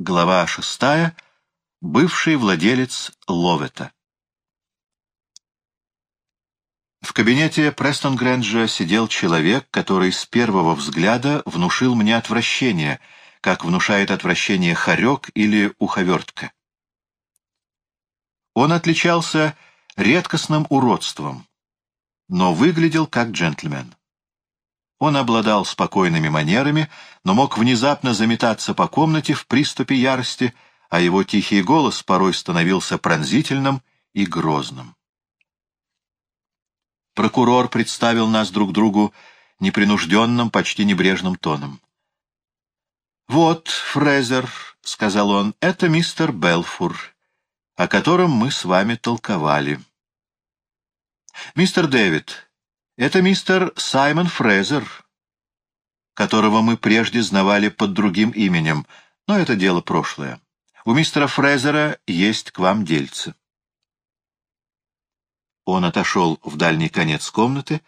Глава шестая. Бывший владелец Ловета. В кабинете Престон Грэнджа сидел человек, который с первого взгляда внушил мне отвращение, как внушает отвращение хорек или уховертка. Он отличался редкостным уродством, но выглядел как джентльмен. Он обладал спокойными манерами, но мог внезапно заметаться по комнате в приступе ярости, а его тихий голос порой становился пронзительным и грозным. Прокурор представил нас друг другу непринужденным, почти небрежным тоном. «Вот, Фрезер», — сказал он, — «это мистер Белфур, о котором мы с вами толковали». «Мистер Дэвид, это мистер Саймон Фрезер, которого мы прежде знавали под другим именем, но это дело прошлое. У мистера Фрезера есть к вам дельце. Он отошел в дальний конец комнаты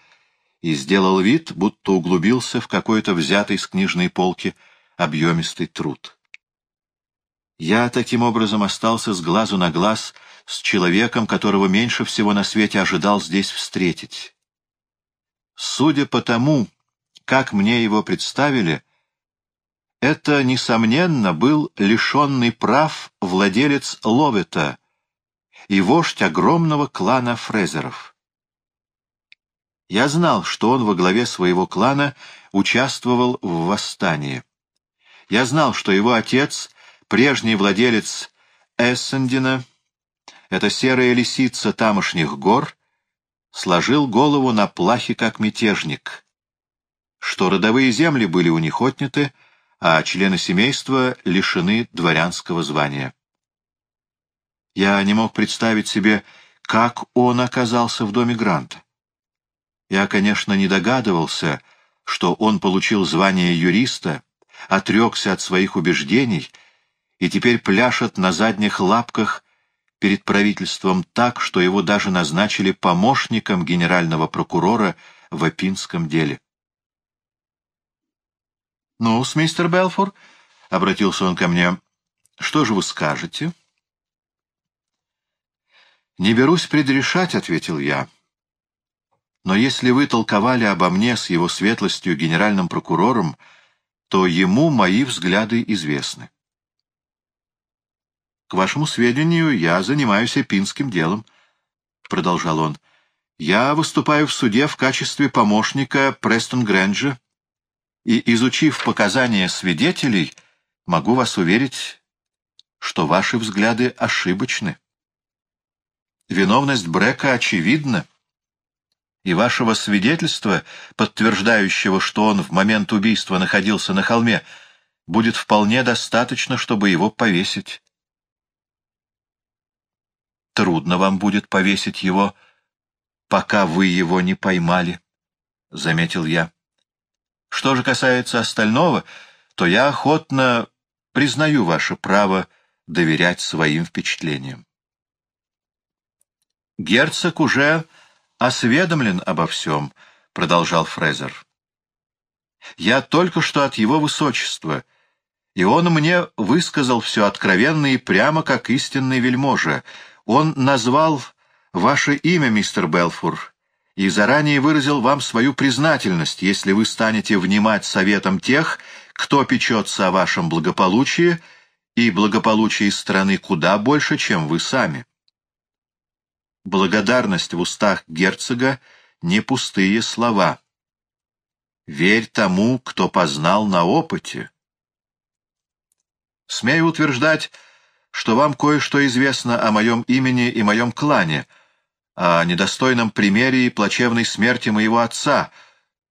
и сделал вид, будто углубился в какой-то взятый с книжной полки объемистый труд. Я таким образом остался с глазу на глаз с человеком, которого меньше всего на свете ожидал здесь встретить. Судя по тому, как мне его представили, это, несомненно, был лишенный прав владелец Ловета и вождь огромного клана Фрезеров. Я знал, что он во главе своего клана участвовал в восстании. Я знал, что его отец, прежний владелец Эссендина, это серая лисица тамошних гор, сложил голову на плахе, как мятежник, что родовые земли были у них отняты, а члены семейства лишены дворянского звания. Я не мог представить себе, как он оказался в доме Гранта. Я, конечно, не догадывался, что он получил звание юриста, отрекся от своих убеждений и теперь пляшет на задних лапках перед правительством так, что его даже назначили помощником генерального прокурора в Апинском деле. «Ну, с мистер Белфор», — обратился он ко мне, — «что же вы скажете?» «Не берусь предрешать», — ответил я. «Но если вы толковали обо мне с его светлостью генеральным прокурором, то ему мои взгляды известны. К вашему сведению, я занимаюсь эпинским делом, — продолжал он. Я выступаю в суде в качестве помощника Престон Грэнджа, и, изучив показания свидетелей, могу вас уверить, что ваши взгляды ошибочны. Виновность Брека очевидна, и вашего свидетельства, подтверждающего, что он в момент убийства находился на холме, будет вполне достаточно, чтобы его повесить трудно вам будет повесить его, пока вы его не поймали, — заметил я. Что же касается остального, то я охотно признаю ваше право доверять своим впечатлениям. Герцог уже осведомлен обо всем, — продолжал Фрезер. Я только что от его высочества, и он мне высказал все откровенно и прямо, как истинный вельможа, он назвал ваше имя, мистер Белфур, и заранее выразил вам свою признательность, если вы станете внимать советам тех, кто печется о вашем благополучии, и благополучии страны куда больше, чем вы сами. Благодарность в устах герцога — не пустые слова. Верь тому, кто познал на опыте. Смею утверждать, что вам кое-что известно о моем имени и моем клане, о недостойном примере и плачевной смерти моего отца,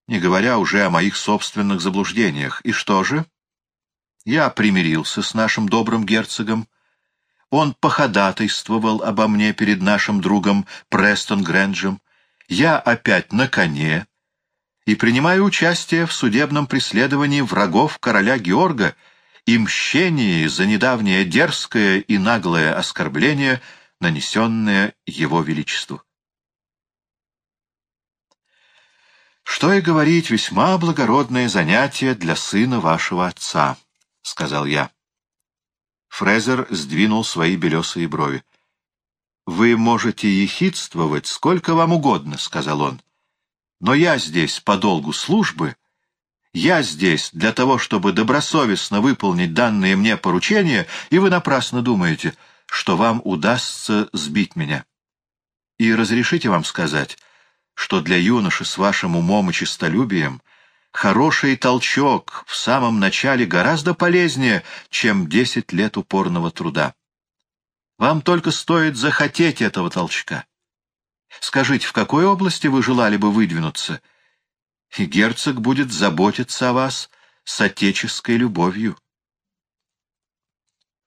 не говоря уже о моих собственных заблуждениях. И что же? Я примирился с нашим добрым герцогом. Он походатайствовал обо мне перед нашим другом Престон Грэнджем. Я опять на коне и принимаю участие в судебном преследовании врагов короля Георга — и мщении за недавнее дерзкое и наглое оскорбление, нанесенное его величеству. «Что и говорить, весьма благородное занятие для сына вашего отца», — сказал я. Фрезер сдвинул свои белесые брови. «Вы можете ехидствовать сколько вам угодно», — сказал он. «Но я здесь по долгу службы. Я здесь для того, чтобы добросовестно выполнить данные мне поручения, и вы напрасно думаете, что вам удастся сбить меня. И разрешите вам сказать, что для юноши с вашим умом и честолюбием хороший толчок в самом начале гораздо полезнее, чем десять лет упорного труда. Вам только стоит захотеть этого толчка. Скажите, в какой области вы желали бы выдвинуться? И герцог будет заботиться о вас с отеческой любовью.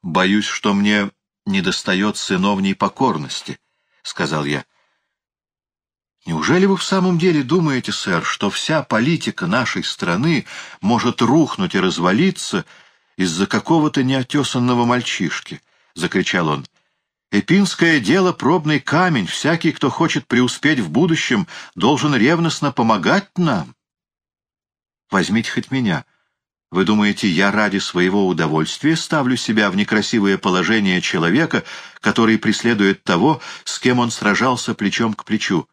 Боюсь, что мне недостает сыновней покорности, — сказал я. Неужели вы в самом деле думаете, сэр, что вся политика нашей страны может рухнуть и развалиться из-за какого-то неотесанного мальчишки? — закричал он. Эпинское дело — пробный камень. Всякий, кто хочет преуспеть в будущем, должен ревностно помогать нам. Возьмите хоть меня. Вы думаете, я ради своего удовольствия ставлю себя в некрасивое положение человека, который преследует того, с кем он сражался плечом к плечу?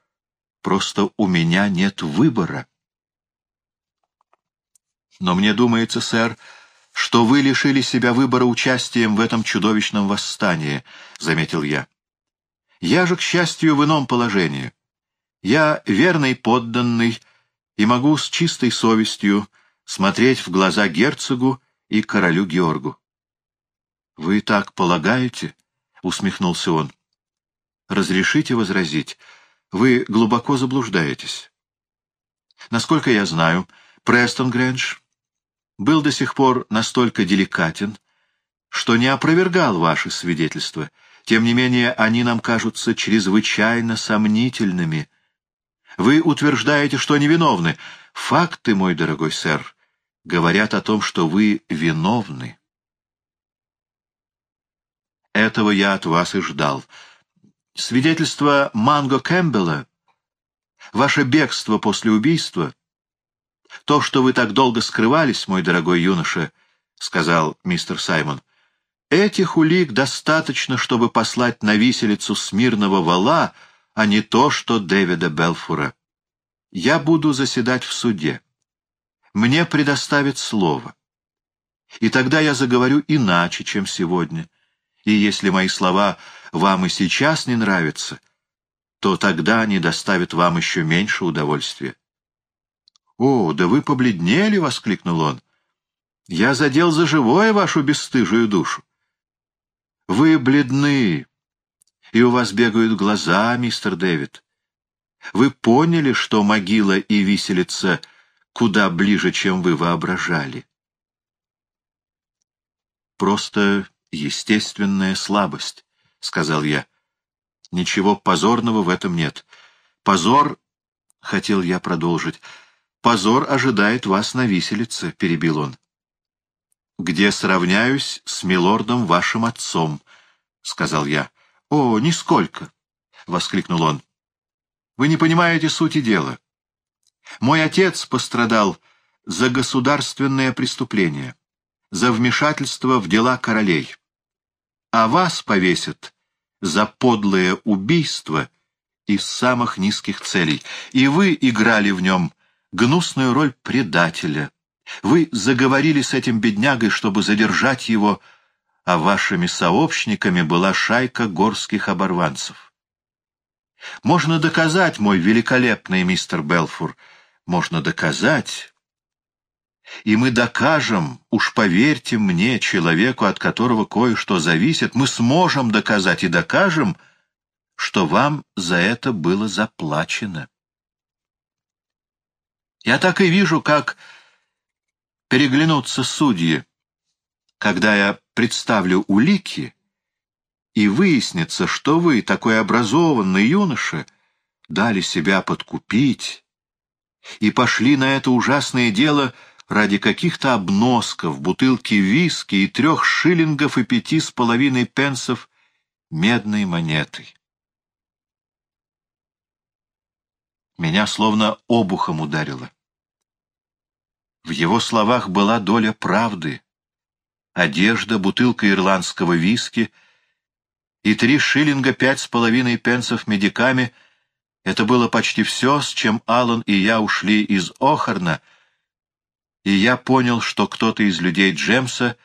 Просто у меня нет выбора. Но мне думается, сэр, что вы лишили себя выбора участием в этом чудовищном восстании, — заметил я. Я же, к счастью, в ином положении. Я верный подданный и могу с чистой совестью смотреть в глаза герцогу и королю Георгу. — Вы так полагаете? — усмехнулся он. — Разрешите возразить. Вы глубоко заблуждаетесь. Насколько я знаю, Престон Грэндж был до сих пор настолько деликатен, что не опровергал ваши свидетельства. Тем не менее, они нам кажутся чрезвычайно сомнительными. Вы утверждаете, что невиновны. Факты, мой дорогой сэр, говорят о том, что вы виновны. Этого я от вас и ждал. Свидетельство Манго Кэмпбелла, ваше бегство после убийства, то, что вы так долго скрывались, мой дорогой юноша, — сказал мистер Саймон, — этих улик достаточно, чтобы послать на виселицу смирного вала, а не то, что Дэвида Белфура. Я буду заседать в суде. Мне предоставят слово. И тогда я заговорю иначе, чем сегодня. И если мои слова вам и сейчас не нравятся, то тогда они доставят вам еще меньше удовольствия. «О, да вы побледнели!» — воскликнул он. «Я задел за живое вашу бесстыжую душу. Вы бледны, и у вас бегают глаза, мистер Дэвид. Вы поняли, что могила и виселица куда ближе, чем вы воображали?» «Просто естественная слабость», — сказал я. «Ничего позорного в этом нет. Позор, — хотел я продолжить, — позор ожидает вас на виселице», — перебил он. «Где сравняюсь с милордом вашим отцом», — сказал я. «О, нисколько!» — воскликнул он. «Вы не понимаете сути дела. Мой отец пострадал за государственное преступление, за вмешательство в дела королей а вас повесят за подлое убийство из самых низких целей, и вы играли в нем гнусную роль предателя. Вы заговорили с этим беднягой, чтобы задержать его, а вашими сообщниками была шайка горских оборванцев. Можно доказать, мой великолепный мистер Белфур, можно доказать, и мы докажем, уж поверьте мне, человеку, от которого кое-что зависит, мы сможем доказать и докажем, что вам за это было заплачено. Я так и вижу, как переглянутся судьи, когда я представлю улики, и выяснится, что вы, такой образованный юноша, дали себя подкупить и пошли на это ужасное дело — ради каких-то обносков, бутылки виски и трех шиллингов и пяти с половиной пенсов медной монетой. Меня словно обухом ударило. В его словах была доля правды, одежда, бутылка ирландского виски и три шиллинга пять с половиной пенсов медиками — это было почти все, с чем Аллан и я ушли из Охарна, и я понял, что кто-то из людей Джемса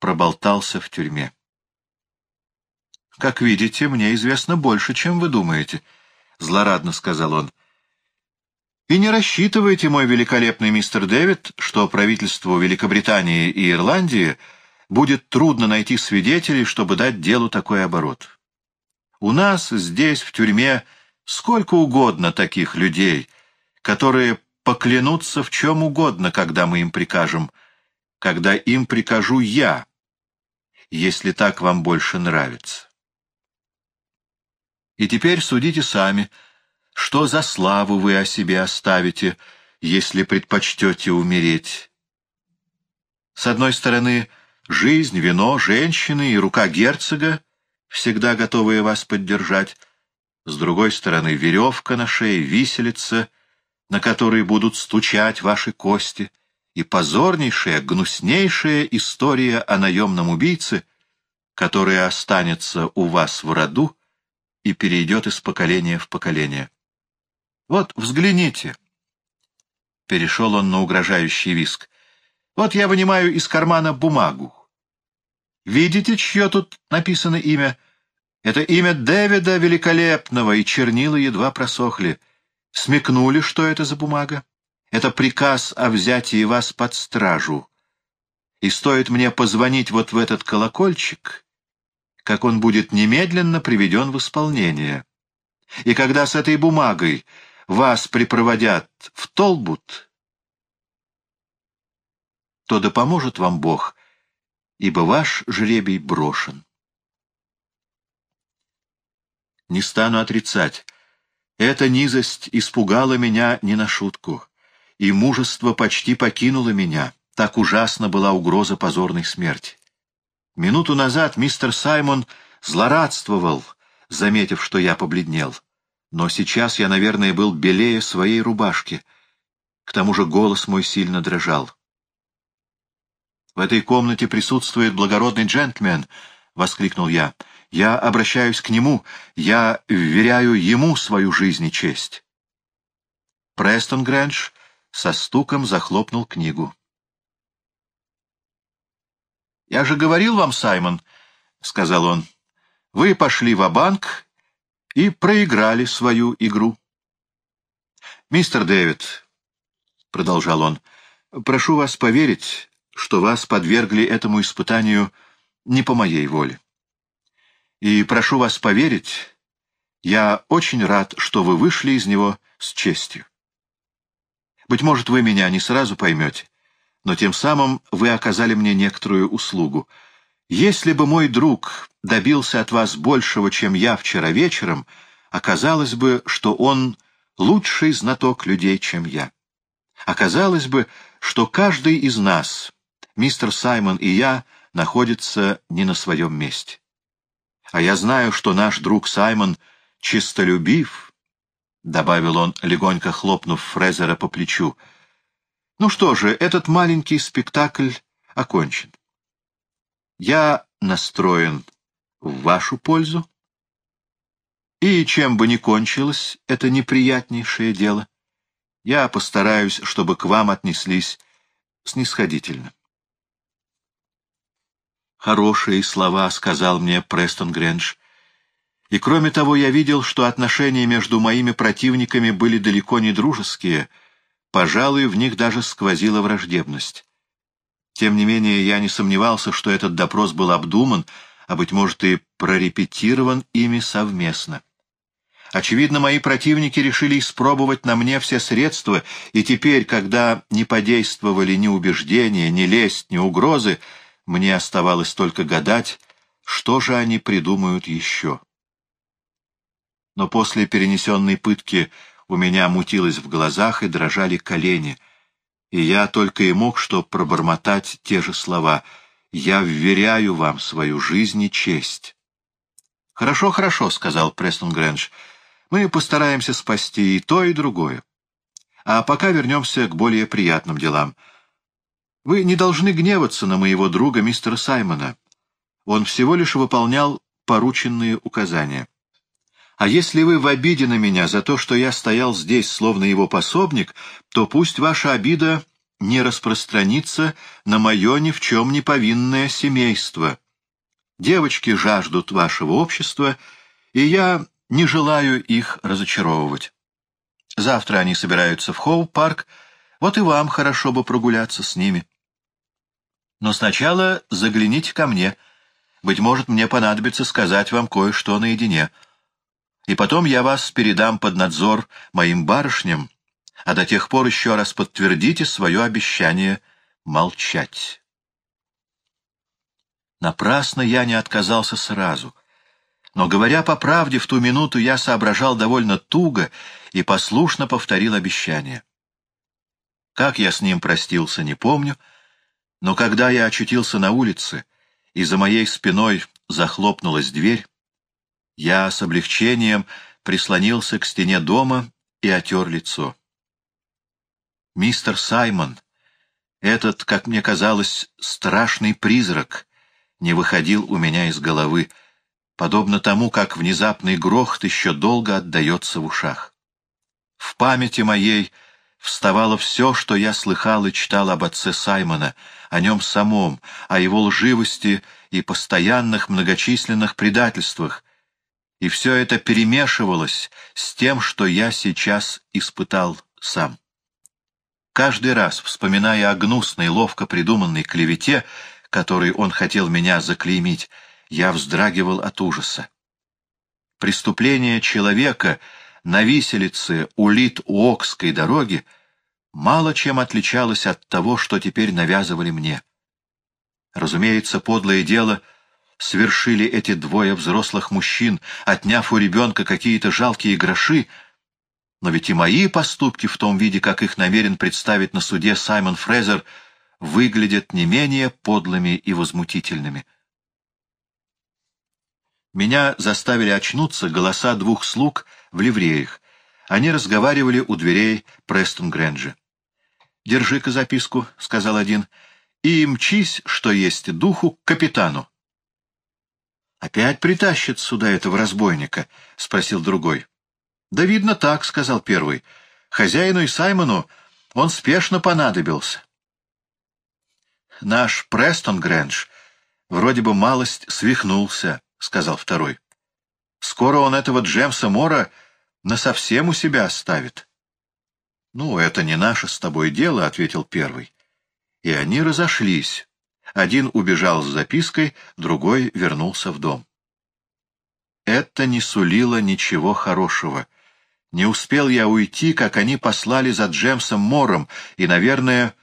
проболтался в тюрьме. «Как видите, мне известно больше, чем вы думаете», — злорадно сказал он. «И не рассчитывайте, мой великолепный мистер Дэвид, что правительству Великобритании и Ирландии будет трудно найти свидетелей, чтобы дать делу такой оборот. У нас здесь, в тюрьме, сколько угодно таких людей, которые поклянутся в чем угодно, когда мы им прикажем, когда им прикажу я, если так вам больше нравится. И теперь судите сами, что за славу вы о себе оставите, если предпочтете умереть. С одной стороны, жизнь, вино, женщины и рука герцога, всегда готовые вас поддержать. С другой стороны, веревка на шее, виселица, на которой будут стучать ваши кости, и позорнейшая, гнуснейшая история о наемном убийце, которая останется у вас в роду, и перейдет из поколения в поколение. Вот, взгляните. Перешел он на угрожающий виск. Вот я вынимаю из кармана бумагу. Видите, чье тут написано имя? Это имя Дэвида Великолепного, и чернила едва просохли. Смекнули, что это за бумага? Это приказ о взятии вас под стражу. И стоит мне позвонить вот в этот колокольчик, как он будет немедленно приведен в исполнение. И когда с этой бумагой вас припроводят в Толбут, то да поможет вам Бог, ибо ваш жребий брошен. Не стану отрицать, эта низость испугала меня не на шутку, и мужество почти покинуло меня, так ужасна была угроза позорной смерти. Минуту назад мистер Саймон злорадствовал, заметив, что я побледнел. Но сейчас я, наверное, был белее своей рубашки. К тому же голос мой сильно дрожал. «В этой комнате присутствует благородный джентльмен», — воскликнул я. «Я обращаюсь к нему, я вверяю ему свою жизнь и честь». Престон Грэндж со стуком захлопнул книгу. «Я же говорил вам, Саймон», — сказал он, — «вы пошли в банк и проиграли свою игру». «Мистер Дэвид», — продолжал он, — «прошу вас поверить, что вас подвергли этому испытанию не по моей воле. И прошу вас поверить, я очень рад, что вы вышли из него с честью. Быть может, вы меня не сразу поймете, но тем самым вы оказали мне некоторую услугу. Если бы мой друг добился от вас большего, чем я вчера вечером, оказалось бы, что он лучший знаток людей, чем я. Оказалось бы, что каждый из нас, мистер Саймон и я, находится не на своем месте. А я знаю, что наш друг Саймон чистолюбив, — добавил он, легонько хлопнув Фрезера по плечу, — ну что же, этот маленький спектакль окончен. Я настроен в вашу пользу. И чем бы ни кончилось это неприятнейшее дело, я постараюсь, чтобы к вам отнеслись снисходительно. Хорошие слова, — сказал мне Престон Грэндж. И кроме того, я видел, что отношения между моими противниками были далеко не дружеские — Пожалуй, в них даже сквозила враждебность. Тем не менее, я не сомневался, что этот допрос был обдуман, а, быть может, и прорепетирован ими совместно. Очевидно, мои противники решили испробовать на мне все средства, и теперь, когда не подействовали ни убеждения, ни лесть, ни угрозы, мне оставалось только гадать, что же они придумают еще. Но после перенесенной пытки у меня мутилось в глазах и дрожали колени, и я только и мог что пробормотать те же слова «Я вверяю вам свою жизнь и честь». «Хорошо, хорошо», — сказал Престон Грэндж. «Мы постараемся спасти и то, и другое. А пока вернемся к более приятным делам. Вы не должны гневаться на моего друга мистера Саймона. Он всего лишь выполнял порученные указания. А если вы в обиде на меня за то, что я стоял здесь, словно его пособник, то пусть ваша обида не распространится на мое ни в чем не повинное семейство. Девочки жаждут вашего общества, и я не желаю их разочаровывать. Завтра они собираются в Хоу-парк, вот и вам хорошо бы прогуляться с ними. Но сначала загляните ко мне. Быть может, мне понадобится сказать вам кое-что наедине. И потом я вас передам под надзор моим барышням, а до тех пор еще раз подтвердите свое обещание молчать. Напрасно я не отказался сразу. Но, говоря по правде, в ту минуту я соображал довольно туго и послушно повторил обещание. Как я с ним простился, не помню, — но когда я очутился на улице, и за моей спиной захлопнулась дверь, я с облегчением прислонился к стене дома и отер лицо. Мистер Саймон, этот, как мне казалось, страшный призрак, не выходил у меня из головы, подобно тому, как внезапный грохот еще долго отдается в ушах. В памяти моей вставало все, что я слыхал и читал об отце Саймона, о нем самом, о его лживости и постоянных многочисленных предательствах, и все это перемешивалось с тем, что я сейчас испытал сам. Каждый раз, вспоминая о гнусной, ловко придуманной клевете, которой он хотел меня заклеймить, я вздрагивал от ужаса. Преступление человека — на виселице у Лит-Уокской дороги мало чем отличалось от того, что теперь навязывали мне. Разумеется, подлое дело совершили эти двое взрослых мужчин, отняв у ребенка какие-то жалкие гроши, но ведь и мои поступки в том виде, как их намерен представить на суде Саймон Фрезер, выглядят не менее подлыми и возмутительными. Меня заставили очнуться голоса двух слуг в ливреях. Они разговаривали у дверей Престон Грэнджи. «Держи-ка записку», — сказал один, — «и мчись, что есть духу, к капитану». «Опять притащит сюда этого разбойника?» — спросил другой. «Да видно так», — сказал первый. «Хозяину и Саймону он спешно понадобился». «Наш Престон Грэндж вроде бы малость свихнулся», — сказал второй. «Скоро он этого Джемса Мора насовсем у себя оставит». «Ну, это не наше с тобой дело», — ответил первый. И они разошлись. Один убежал с запиской, другой вернулся в дом. Это не сулило ничего хорошего. Не успел я уйти, как они послали за Джемсом Мором, и, наверное,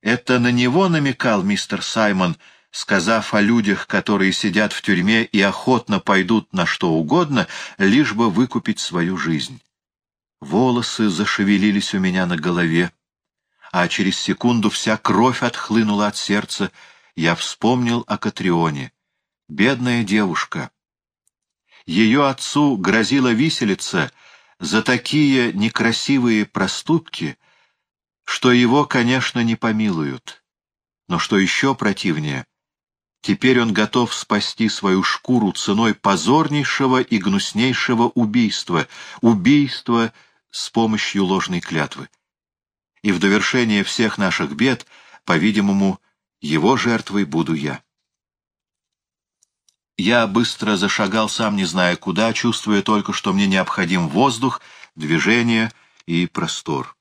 это на него намекал мистер Саймон — сказав о людях, которые сидят в тюрьме и охотно пойдут на что угодно, лишь бы выкупить свою жизнь. Волосы зашевелились у меня на голове, а через секунду вся кровь отхлынула от сердца. Я вспомнил о Катрионе. Бедная девушка. Ее отцу грозила виселица за такие некрасивые проступки, что его, конечно, не помилуют. Но что еще противнее — Теперь он готов спасти свою шкуру ценой позорнейшего и гнуснейшего убийства, убийства с помощью ложной клятвы. И в довершение всех наших бед, по-видимому, его жертвой буду я. Я быстро зашагал, сам не зная куда, чувствуя только, что мне необходим воздух, движение и простор.